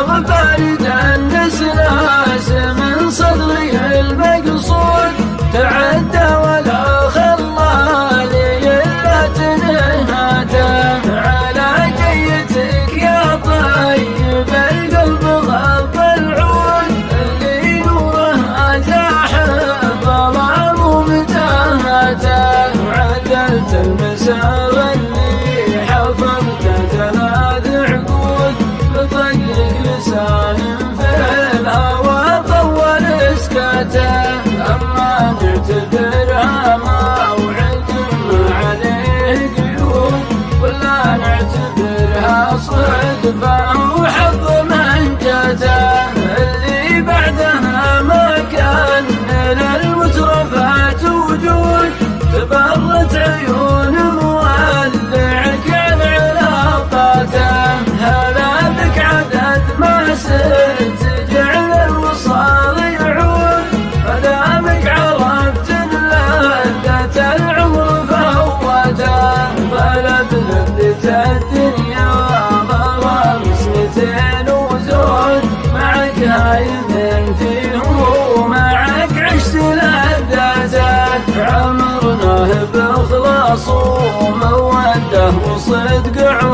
Levanta goodbye. معصوم وده وصدق عمر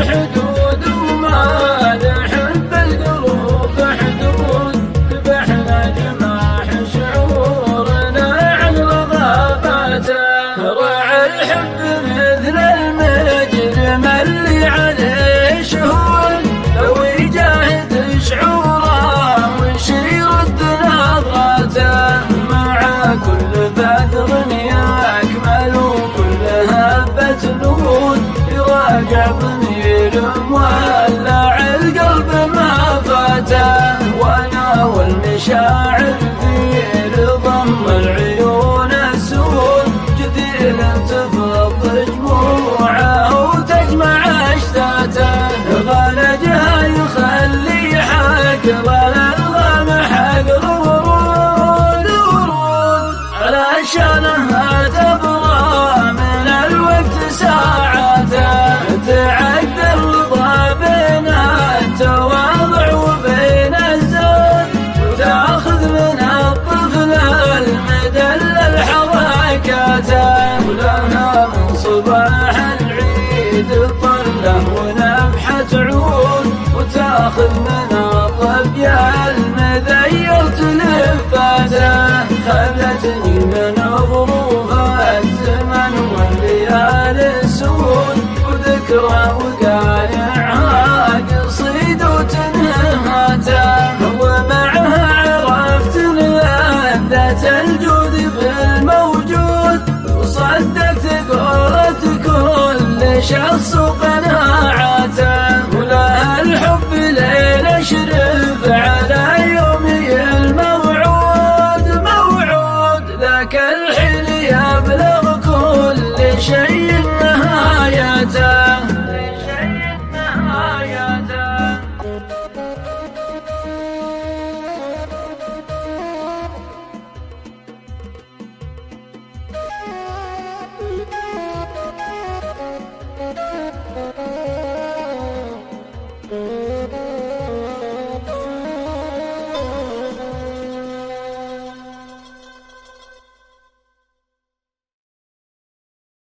الحدود وما شلمها تبغى من الوقت ساعته تعد الرضا بين التواضع وبين الزود وتأخذ من الطفل المدلل حركاته ولها من صباح العيد طله ونبحة عود وتأخذ من فتره وقال عاد صيد وتنهاته هو معها عرفت لذة الجود بالموجود. وصدقت قولة كل شخص وقناعاته